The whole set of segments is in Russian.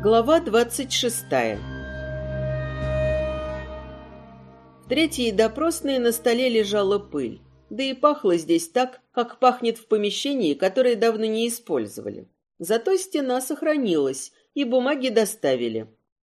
Глава двадцать шестая В третьей допросной на столе лежала пыль. Да и пахло здесь так, как пахнет в помещении, которое давно не использовали. Зато стена сохранилась, и бумаги доставили.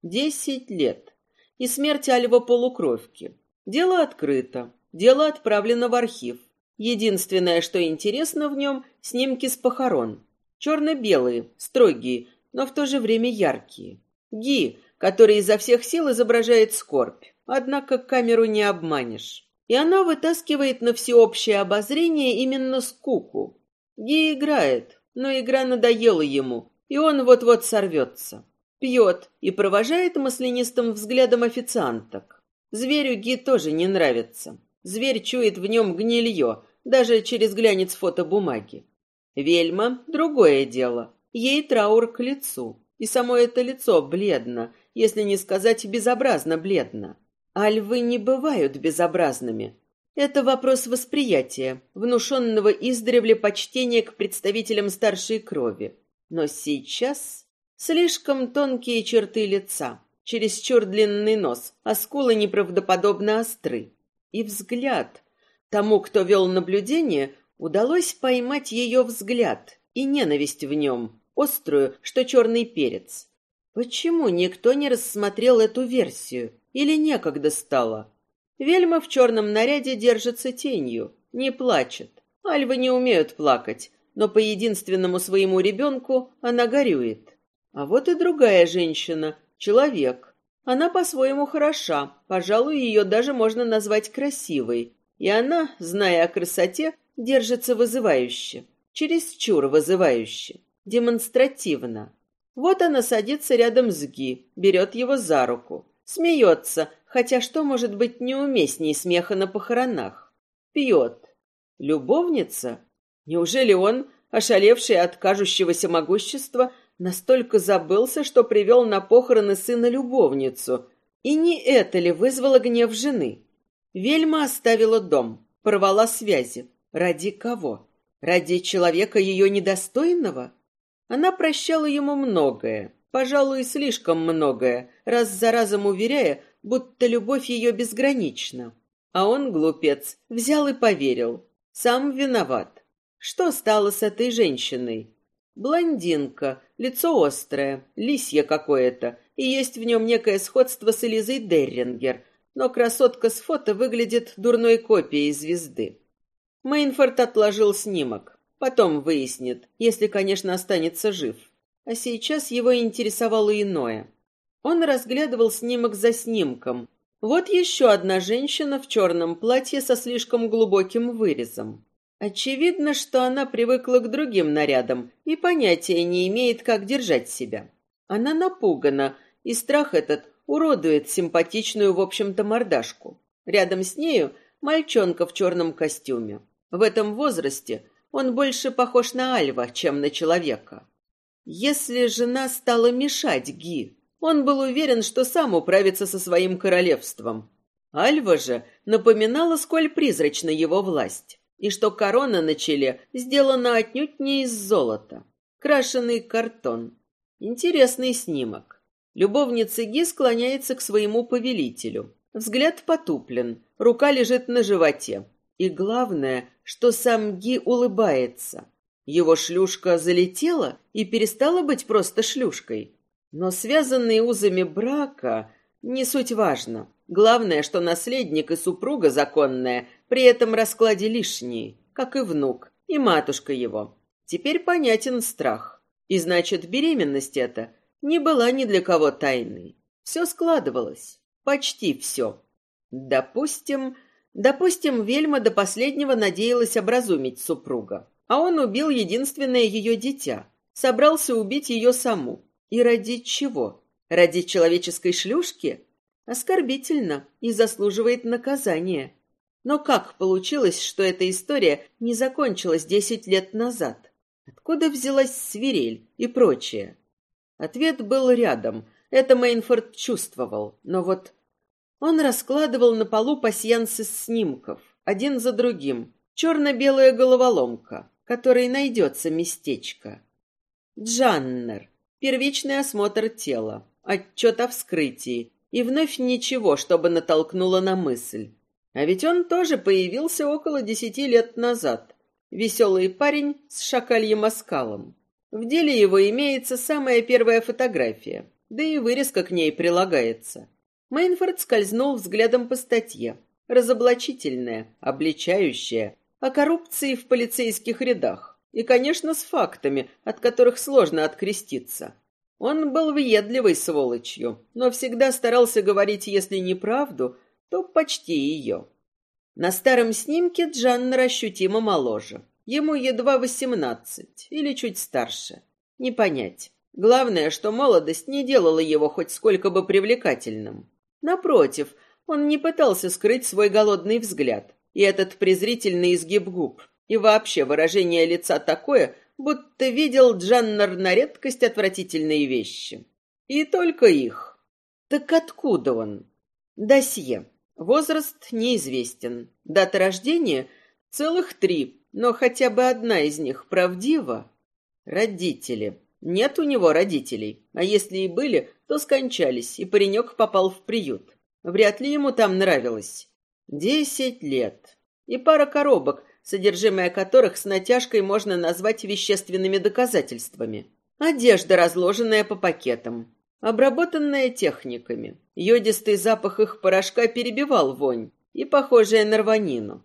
Десять лет. И смерть Альва полукровки. Дело открыто. Дело отправлено в архив. Единственное, что интересно в нем, снимки с похорон. Черно-белые, строгие, но в то же время яркие. Ги, который изо всех сил изображает скорбь, однако камеру не обманешь. И она вытаскивает на всеобщее обозрение именно скуку. Ги играет, но игра надоела ему, и он вот-вот сорвется. Пьет и провожает маслянистым взглядом официанток. Зверю Ги тоже не нравится. Зверь чует в нем гнилье, даже через глянец фотобумаги. Вельма — другое дело. Ей траур к лицу, и само это лицо бледно, если не сказать безобразно бледно. А львы не бывают безобразными. Это вопрос восприятия, внушенного издревле почтения к представителям старшей крови. Но сейчас слишком тонкие черты лица, чересчур длинный нос, а скулы неправдоподобно остры. И взгляд. Тому, кто вел наблюдение, удалось поймать ее взгляд и ненависть в нем, острую, что черный перец. Почему никто не рассмотрел эту версию? Или некогда стало? Вельма в черном наряде держится тенью, не плачет. Альвы не умеют плакать, но по единственному своему ребенку она горюет. А вот и другая женщина, человек. Она по-своему хороша, пожалуй, ее даже можно назвать красивой. И она, зная о красоте, держится вызывающе, чересчур вызывающе демонстративно. Вот она садится рядом с Ги, берет его за руку. Смеется, хотя что может быть неуместней смеха на похоронах? Пьет. Любовница? Неужели он, ошалевший от кажущегося могущества, настолько забылся, что привел на похороны сына любовницу? И не это ли вызвало гнев жены? Вельма оставила дом, порвала связи. Ради кого? Ради человека ее недостойного? Она прощала ему многое, пожалуй, слишком многое, раз за разом уверяя, будто любовь ее безгранична. А он, глупец, взял и поверил. Сам виноват. Что стало с этой женщиной? Блондинка, лицо острое, лисье какое-то, и есть в нем некое сходство с Элизой Деррингер, но красотка с фото выглядит дурной копией звезды. Мейнфорд отложил снимок. Потом выяснит, если, конечно, останется жив. А сейчас его интересовало иное. Он разглядывал снимок за снимком. Вот еще одна женщина в черном платье со слишком глубоким вырезом. Очевидно, что она привыкла к другим нарядам и понятия не имеет, как держать себя. Она напугана, и страх этот уродует симпатичную, в общем-то, мордашку. Рядом с нею мальчонка в черном костюме. В этом возрасте он больше похож на Альва, чем на человека. Если жена стала мешать Ги, он был уверен, что сам управится со своим королевством. Альва же напоминала, сколь призрачна его власть, и что корона на челе сделана отнюдь не из золота. Крашеный картон. Интересный снимок. Любовница Ги склоняется к своему повелителю. Взгляд потуплен, рука лежит на животе. И главное, что сам Ги улыбается. Его шлюшка залетела и перестала быть просто шлюшкой. Но связанные узами брака не суть важно. Главное, что наследник и супруга законная при этом раскладе лишние, как и внук, и матушка его. Теперь понятен страх. И значит, беременность эта не была ни для кого тайной. Все складывалось. Почти все. Допустим, Допустим, Вельма до последнего надеялась образумить супруга, а он убил единственное ее дитя, собрался убить ее саму. И ради чего? Ради человеческой шлюшки? Оскорбительно и заслуживает наказания. Но как получилось, что эта история не закончилась десять лет назад? Откуда взялась свирель и прочее? Ответ был рядом. Это Мейнфорд чувствовал. Но вот он раскладывал на полу пасьянсы снимков, один за другим. Черно-белая головоломка, которой найдется местечко. Джаннер. Первичный осмотр тела. Отчет о вскрытии. И вновь ничего, чтобы натолкнуло на мысль. А ведь он тоже появился около десяти лет назад. Веселый парень с шакальем оскалом. В деле его имеется самая первая фотография, да и вырезка к ней прилагается. Мейнфорд скользнул взглядом по статье. Разоблачительная, обличающая, о коррупции в полицейских рядах. И, конечно, с фактами, от которых сложно откреститься. Он был въедливой сволочью, но всегда старался говорить, если не правду, то почти ее. На старом снимке Джанна ощутимо моложе. Ему едва восемнадцать или чуть старше. Не понять. Главное, что молодость не делала его хоть сколько бы привлекательным. Напротив, он не пытался скрыть свой голодный взгляд и этот презрительный изгиб губ, и вообще выражение лица такое, будто видел Джаннер на редкость отвратительные вещи. И только их. Так откуда он? Досье. Возраст неизвестен. Дата рождения — целых три, но хотя бы одна из них правдива. Родители. Нет у него родителей, а если и были, то скончались, и паренек попал в приют. Вряд ли ему там нравилось. Десять лет. И пара коробок, содержимое которых с натяжкой можно назвать вещественными доказательствами. Одежда, разложенная по пакетам. Обработанная техниками. Йодистый запах их порошка перебивал вонь и похожая на рванину.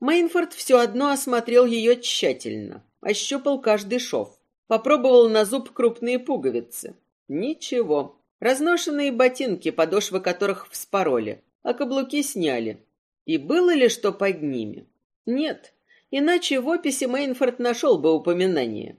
Мейнфорд все одно осмотрел ее тщательно, ощупал каждый шов, попробовал на зуб крупные пуговицы. Ничего. Разношенные ботинки, подошвы которых вспороли, а каблуки сняли. И было ли что под ними? Нет, иначе в описи Мейнфорд нашел бы упоминание.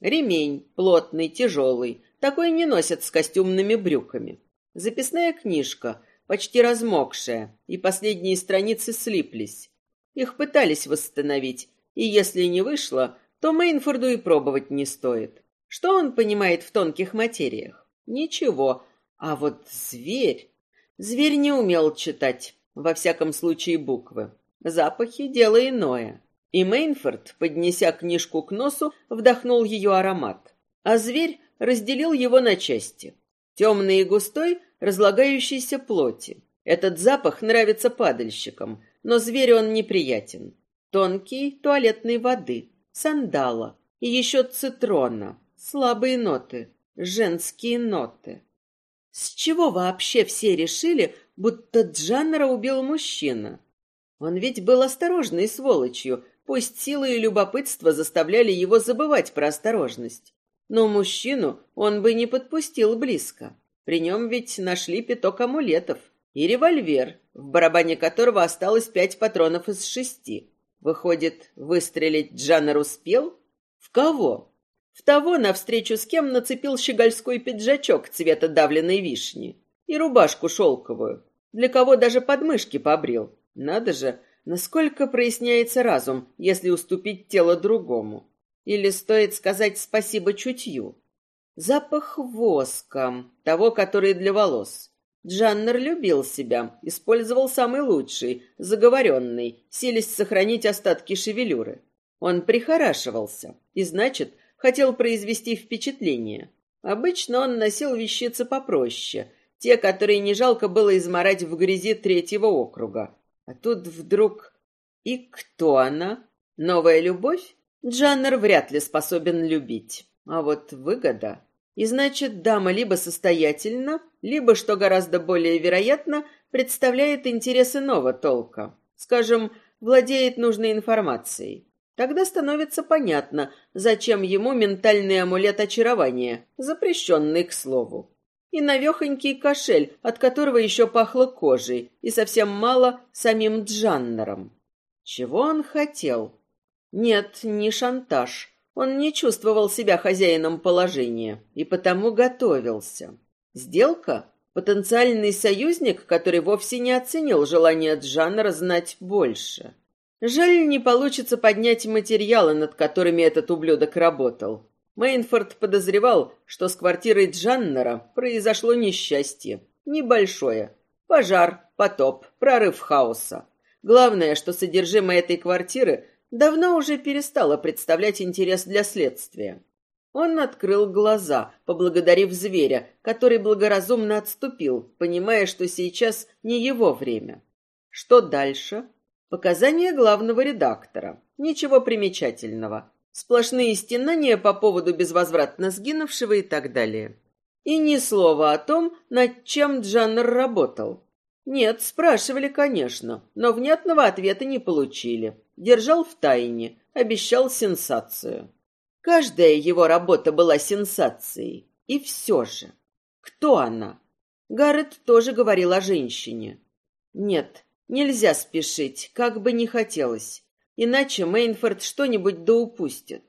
Ремень, плотный, тяжелый, такой не носят с костюмными брюками. Записная книжка, почти размокшая, и последние страницы слиплись. Их пытались восстановить, и если не вышло, то Мейнфорду и пробовать не стоит. Что он понимает в тонких материях? Ничего. А вот зверь... Зверь не умел читать, во всяком случае буквы. Запахи — дело иное. И Мейнфорд, поднеся книжку к носу, вдохнул ее аромат. А зверь разделил его на части. Темный и густой, разлагающийся плоти. Этот запах нравится падальщикам, но зверю он неприятен. Тонкий туалетной воды, сандала и еще цитрона. Слабые ноты, женские ноты. С чего вообще все решили, будто Джаннера убил мужчина? Он ведь был осторожной сволочью, пусть силы и любопытство заставляли его забывать про осторожность. Но мужчину он бы не подпустил близко. При нем ведь нашли пяток амулетов и револьвер, в барабане которого осталось пять патронов из шести. Выходит, выстрелить Джаннер успел? В кого? В того, навстречу с кем нацепил щегольской пиджачок цвета давленной вишни и рубашку шелковую, для кого даже подмышки побрил. Надо же, насколько проясняется разум, если уступить тело другому. Или стоит сказать спасибо чутью? Запах воска, того, который для волос. Джаннер любил себя, использовал самый лучший, заговоренный, силясь сохранить остатки шевелюры. Он прихорашивался и, значит, хотел произвести впечатление. Обычно он носил вещицы попроще, те, которые не жалко было изморать в грязи третьего округа. А тут вдруг... И кто она? Новая любовь? Джаннер вряд ли способен любить. А вот выгода... И значит, дама либо состоятельна, либо, что гораздо более вероятно, представляет интересы нового толка. Скажем, владеет нужной информацией. Тогда становится понятно, зачем ему ментальный амулет очарования, запрещенный, к слову. И навехонький кошель, от которого еще пахло кожей, и совсем мало самим Джаннером. Чего он хотел? Нет, не шантаж. Он не чувствовал себя хозяином положения и потому готовился. Сделка? Потенциальный союзник, который вовсе не оценил желание Джаннера знать больше. Жаль, не получится поднять материалы, над которыми этот ублюдок работал. Мейнфорд подозревал, что с квартирой Джаннера произошло несчастье. Небольшое. Пожар, потоп, прорыв хаоса. Главное, что содержимое этой квартиры давно уже перестало представлять интерес для следствия. Он открыл глаза, поблагодарив зверя, который благоразумно отступил, понимая, что сейчас не его время. Что дальше? Показания главного редактора. Ничего примечательного. Сплошные стенания по поводу безвозвратно сгинувшего и так далее. И ни слова о том, над чем Джаннер работал. Нет, спрашивали, конечно, но внятного ответа не получили. Держал в тайне, обещал сенсацию. Каждая его работа была сенсацией. И все же. Кто она? Гаррет тоже говорил о женщине. Нет, нельзя спешить, как бы не хотелось. Иначе Мейнфорд что-нибудь да упустит.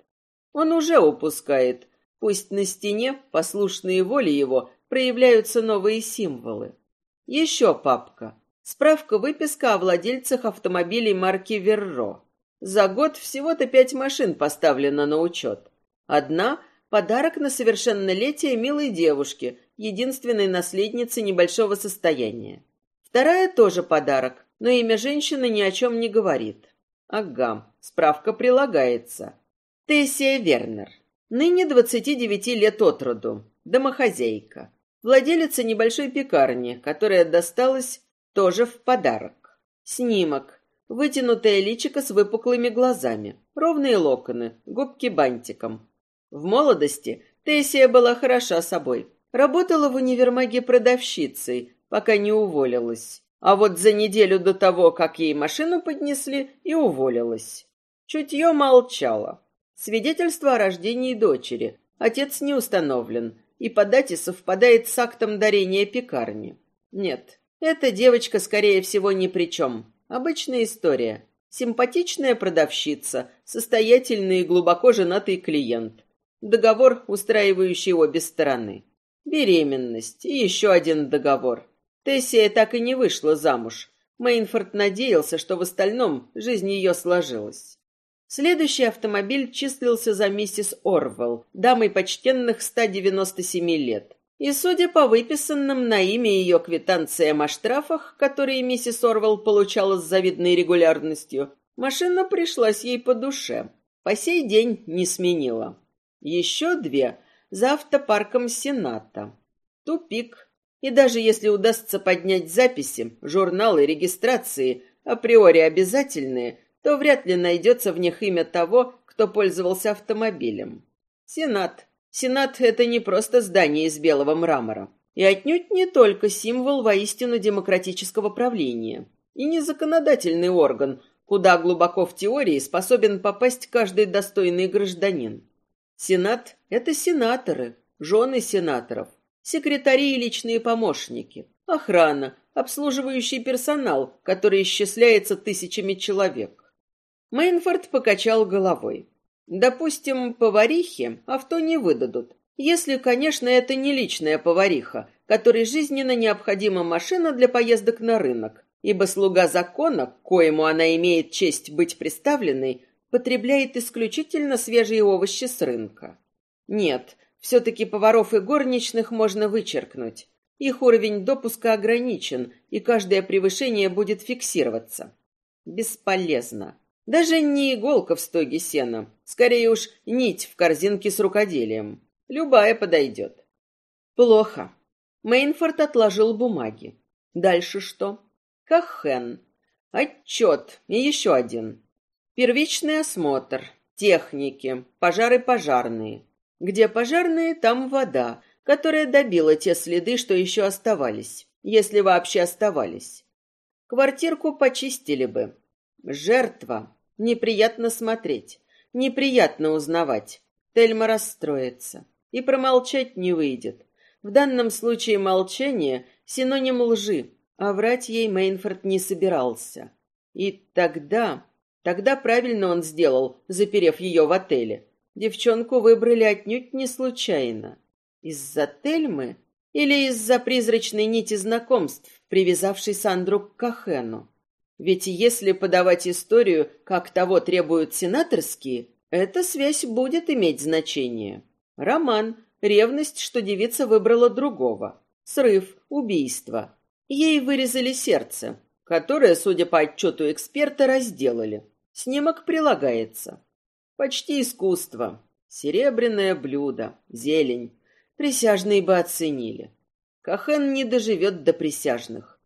Он уже упускает. Пусть на стене, послушные воле его, проявляются новые символы. Еще папка. Справка-выписка о владельцах автомобилей марки «Верро». За год всего-то пять машин поставлено на учет. Одна – подарок на совершеннолетие милой девушки, единственной наследницы небольшого состояния. Вторая тоже подарок, но имя женщины ни о чем не говорит. Ага, справка прилагается. Тессия Вернер. Ныне 29 лет от роду. Домохозяйка. Владелица небольшой пекарни, которая досталась тоже в подарок. Снимок. Вытянутое личико с выпуклыми глазами. Ровные локоны, губки бантиком. В молодости Тессия была хороша собой. Работала в универмаге продавщицей, пока не уволилась. А вот за неделю до того, как ей машину поднесли, и уволилась. Чутье молчало. Свидетельство о рождении дочери. Отец не установлен и по дате совпадает с актом дарения пекарни. Нет, эта девочка, скорее всего, ни при чем. Обычная история. Симпатичная продавщица, состоятельный и глубоко женатый клиент. Договор, устраивающий обе стороны. Беременность и еще один договор. Тессия так и не вышла замуж. Мейнфорд надеялся, что в остальном жизнь ее сложилась. Следующий автомобиль числился за миссис Орвелл, дамой почтенных 197 лет. И, судя по выписанным на имя ее квитанциям о штрафах, которые миссис Орвелл получала с завидной регулярностью, машина пришлась ей по душе. По сей день не сменила. Еще две за автопарком Сената. Тупик. И даже если удастся поднять записи, журналы, регистрации, априори обязательные, то вряд ли найдется в них имя того, кто пользовался автомобилем. Сенат. Сенат — это не просто здание из белого мрамора. И отнюдь не только символ воистину демократического правления. И не законодательный орган, куда глубоко в теории способен попасть каждый достойный гражданин. Сенат — это сенаторы, жены сенаторов, секретари и личные помощники, охрана, обслуживающий персонал, который исчисляется тысячами человек. Мейнфорд покачал головой. Допустим, поварихе авто не выдадут. Если, конечно, это не личная повариха, которой жизненно необходима машина для поездок на рынок, ибо слуга закона, коему она имеет честь быть представленной, потребляет исключительно свежие овощи с рынка. Нет, все-таки поваров и горничных можно вычеркнуть. Их уровень допуска ограничен, и каждое превышение будет фиксироваться. Бесполезно. Даже не иголка в стоге сена, скорее уж нить в корзинке с рукоделием. Любая подойдет. Плохо. Мейнфорд отложил бумаги. Дальше что? Кахен. Отчет. И еще один. Первичный осмотр. Техники. Пожары пожарные. Где пожарные, там вода, которая добила те следы, что еще оставались, если вообще оставались. Квартирку почистили бы, Жертва. Неприятно смотреть. Неприятно узнавать. Тельма расстроится. И промолчать не выйдет. В данном случае молчание — синоним лжи, а врать ей Мейнфорд не собирался. И тогда... Тогда правильно он сделал, заперев ее в отеле. Девчонку выбрали отнюдь не случайно. Из-за Тельмы или из-за призрачной нити знакомств, привязавшей Сандру к Кахену? Ведь если подавать историю, как того требуют сенаторские, эта связь будет иметь значение. Роман, ревность, что девица выбрала другого. Срыв, убийство. Ей вырезали сердце. которое, судя по отчету эксперта, разделали. Снимок прилагается. Почти искусство. Серебряное блюдо, зелень. Присяжные бы оценили. Кахен не доживет до присяжных.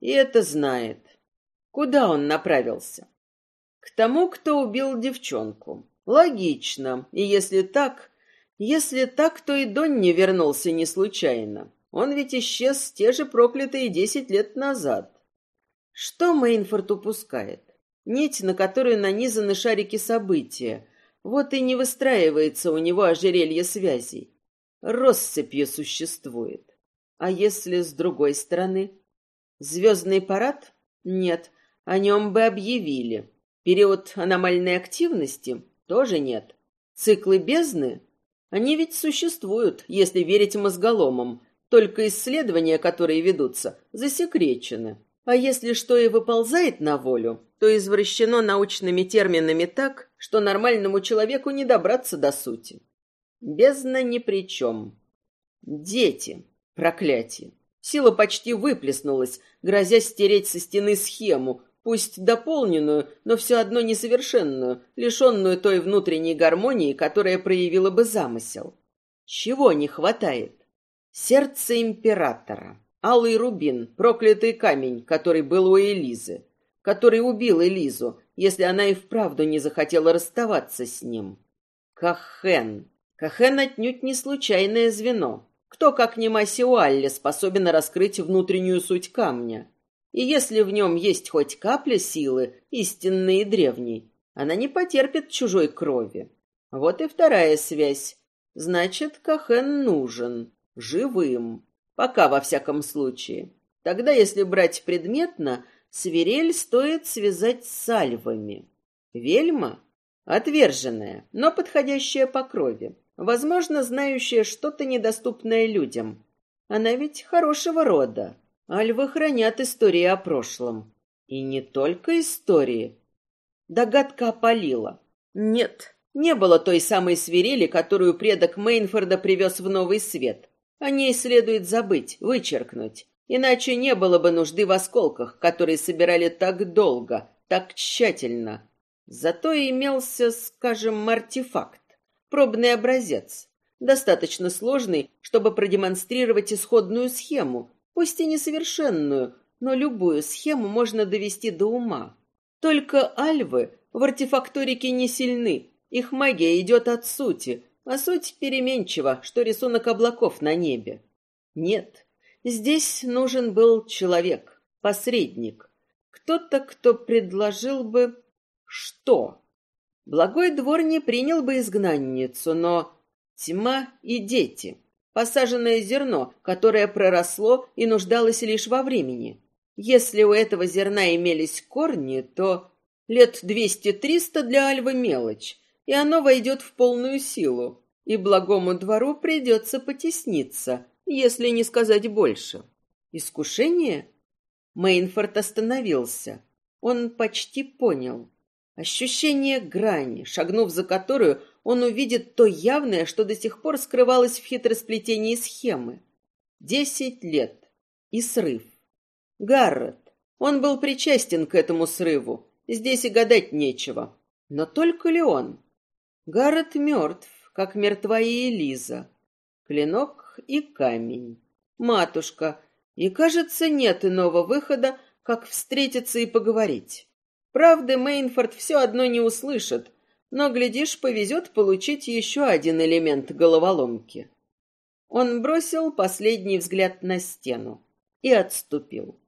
И это знает. Куда он направился? К тому, кто убил девчонку. Логично. И если так, если так, то и Дон не вернулся не случайно. Он ведь исчез те же проклятые десять лет назад. Что Мейнфорд упускает? Нить, на которую нанизаны шарики события. Вот и не выстраивается у него ожерелье связей. Россыпью существует. А если с другой стороны? Звездный парад? Нет, о нем бы объявили. Период аномальной активности? Тоже нет. Циклы бездны? Они ведь существуют, если верить мозголомам, только исследования, которые ведутся, засекречены. А если что и выползает на волю, то извращено научными терминами так, что нормальному человеку не добраться до сути. Бездна ни при чем. Дети. Проклятие. Сила почти выплеснулась, грозя стереть со стены схему, пусть дополненную, но все одно несовершенную, лишенную той внутренней гармонии, которая проявила бы замысел. Чего не хватает? Сердце императора. Алый рубин, проклятый камень, который был у Элизы, который убил Элизу, если она и вправду не захотела расставаться с ним. Кахен. Кахен отнюдь не случайное звено. Кто, как не Масиуалли, способен раскрыть внутреннюю суть камня? И если в нем есть хоть капля силы, истинной и древней, она не потерпит чужой крови. Вот и вторая связь. Значит, Кахен нужен. Живым. Пока, во всяком случае. Тогда, если брать предметно, свирель стоит связать с сальвами. Вельма — отверженная, но подходящая по крови. Возможно, знающая что-то недоступное людям. Она ведь хорошего рода. Альвы хранят истории о прошлом. И не только истории. Догадка опалила. Нет, не было той самой свирели, которую предок Мейнфорда привез в новый свет. О ней следует забыть, вычеркнуть. Иначе не было бы нужды в осколках, которые собирали так долго, так тщательно. Зато имелся, скажем, артефакт, пробный образец, достаточно сложный, чтобы продемонстрировать исходную схему, пусть и несовершенную, но любую схему можно довести до ума. Только альвы в артефакторике не сильны, их магия идет от сути, а суть переменчива, что рисунок облаков на небе. Нет, здесь нужен был человек, посредник, кто-то, кто предложил бы... Что? Благой двор не принял бы изгнанницу, но... Тьма и дети. Посаженное зерно, которое проросло и нуждалось лишь во времени. Если у этого зерна имелись корни, то лет двести-триста для Альвы мелочь, и оно войдет в полную силу, и благому двору придется потесниться, если не сказать больше. Искушение? Мейнфорд остановился. Он почти понял. Ощущение грани, шагнув за которую, он увидит то явное, что до сих пор скрывалось в хитросплетении схемы. Десять лет. И срыв. Гаррет. Он был причастен к этому срыву. Здесь и гадать нечего. Но только ли он? Гаррет мертв, как мертва и Элиза. Клинок и камень. Матушка. И, кажется, нет иного выхода, как встретиться и поговорить. Правды Мейнфорд все одно не услышит, но, глядишь, повезет получить еще один элемент головоломки. Он бросил последний взгляд на стену и отступил.